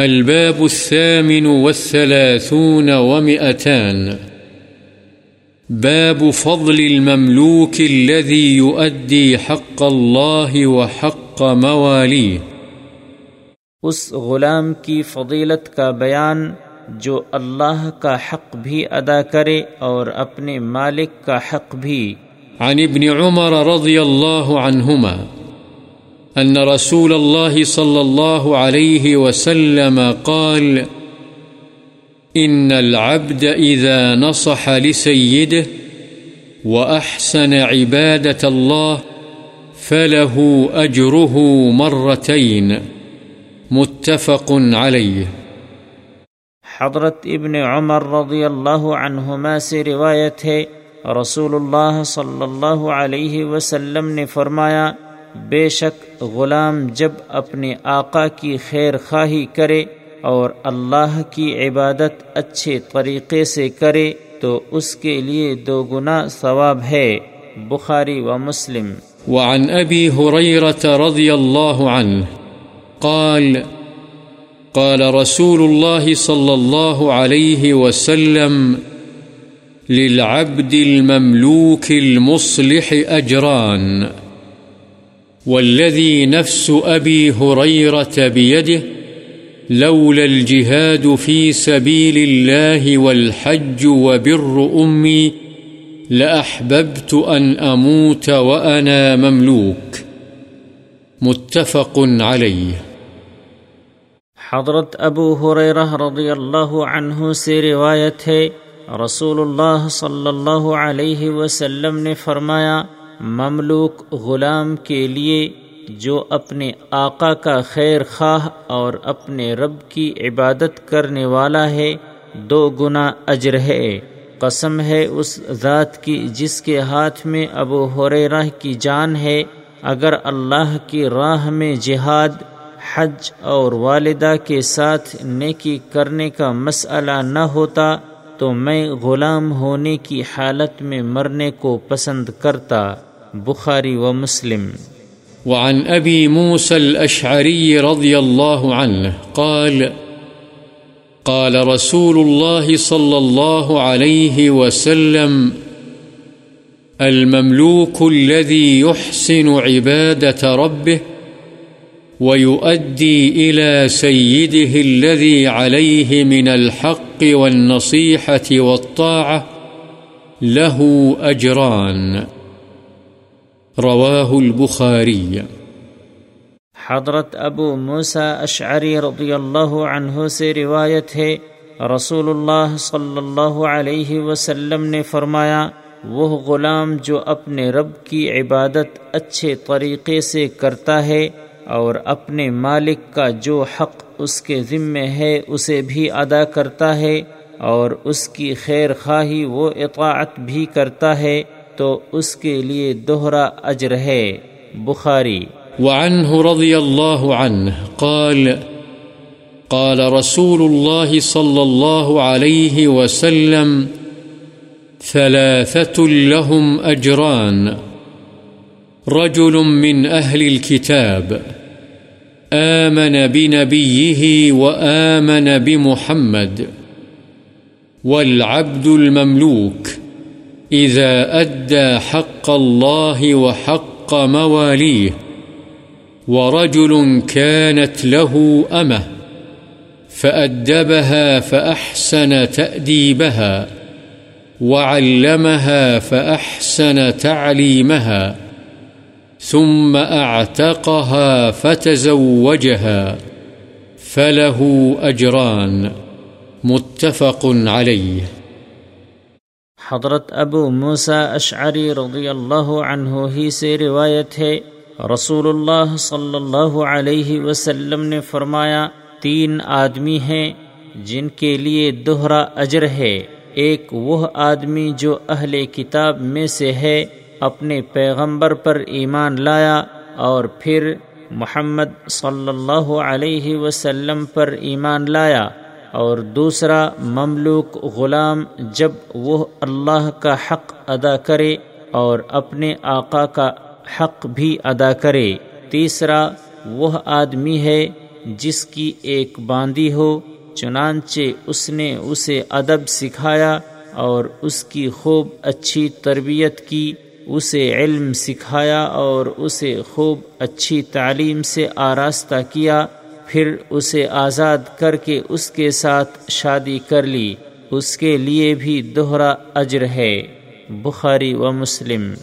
الباب الثامن والثلاثون ومئتان. باب فضل المملوك الذي يؤدي حق الله وحق مواليه. اس غلام کی فضیلت کا بیان جو اللہ کا حق بھی ادا کرے اور اپنے مالک کا حق بھی. عن ابن عمر رضي الله عنهما أن رسول الله صلى الله عليه وسلم قال، إن العبد إذا نصح لسيده وأحسن عبادة الله فله أجره مرتين، متفق عليه. حضرت ابن عمر رضی اللہ عنہما سے روایت ہے، رسول اللہ صلی اللہ علیہ وسلم نے فرمایا، بے شک غلام جب اپنے آقا کی خیر خواہی کرے اور اللہ کی عبادت اچھے طریقے سے کرے تو اس کے لیے دو گنا ثواب ہے، بخاری و مسلم۔ وعن أبي هريرة رضي الله عنه قال قال رسول الله صلى الله عليه وسلم، للعبد المملوك المصلح أجران والذي نفس أبي هريرة بيده لولا الجهاد في سبيل الله والحج وبر أمي لأحببت أن أموت وأنا مملوك. متفق عليه. حضرت ابو حریرہ رضی اللہ عنہ سے روایت ہے، رسول اللہ صلی اللہ علیہ وسلم نے فرمایا مملوک غلام کے لیے جو اپنے آقا کا خیر خواہ اور اپنے رب کی عبادت کرنے والا ہے، دو گنا اجر ہے۔ قسم ہے اس ذات کی جس کے ہاتھ میں ابو حریرہ کی جان ہے۔ اگر اللہ کی راہ میں جہاد، حج اور والدہ کے ساتھ نیکی کرنے کا مسئلہ نہ ہوتا تو میں غلام ہونے کی حالت میں مرنے کو پسند کرتا، بخاری و مسلم۔ وعن أبي موسى الأشعري رضي الله عنه قال قال رسول الله صلى الله عليه وسلم المملوك الذي يحسن عبادة ربه ويؤدي إلى سيده الذي عليه من الحق والنصيحة والطاعة له أجران. رواه البخاري. حضرت ابو موسا اشعری رضی اللہ عنہ سے روایت ہے، رسول اللہ صلی اللہ علیہ وسلم نے فرمایا، وہ غلام جو اپنے رب کی عبادت اچھے طریقے سے کرتا ہے اور اپنے مالک کا جو حق اس کے ذمے ہے اسے بھی ادا کرتا ہے اور اس کی خیر خواہی وہ اطاعت بھی کرتا ہے، تو اس کے لیے دوہرا اجر ہے۔ بخاری۔ وعنه رضي الله عنه قال قال رسول الله صلى الله عليه وسلم ثلاثة لهم أجران رجل من أهل الكتاب آمن بنبيه وآمن بمحمد والعبد المملوك إذا أدى حق الله وحق مواليه ورجل كانت له أمه فأدبها فأحسن تأديبها وعلمها فأحسن تعليمها ثم أعتقها فتزوجها فله أجران متفق عليه. حضرت ابو موسا اشعری رضی اللہ عنہ ہی سے روایت ہے، رسول اللہ صلی اللہ علیہ وسلم نے فرمایا، تین آدمی ہیں جن کے لیے دوہرا اجر ہے، ایک وہ آدمی جو اہل کتاب میں سے ہے اپنے پیغمبر پر ایمان لایا اور پھر محمد صلی اللہ علیہ وسلم پر ایمان لایا اور دوسرا مملوک غلام جب وہ اللہ کا حق ادا کرے اور اپنے آقا کا حق بھی ادا کرے۔ تیسرا، وہ آدمی ہے جس کی ایک باندی ہو، چنانچہ اس نے اسے ادب سکھایا اور اس کی خوب اچھی تربیت کی۔ اسے علم سکھایا اور اسے خوب اچھی تعلیم سے آراستہ کیا، پھر اسے آزاد کر کے اس کے ساتھ شادی کر لی۔ اس کے لیے بھی دوہرا اجر ہے۔ بخاری و مسلم۔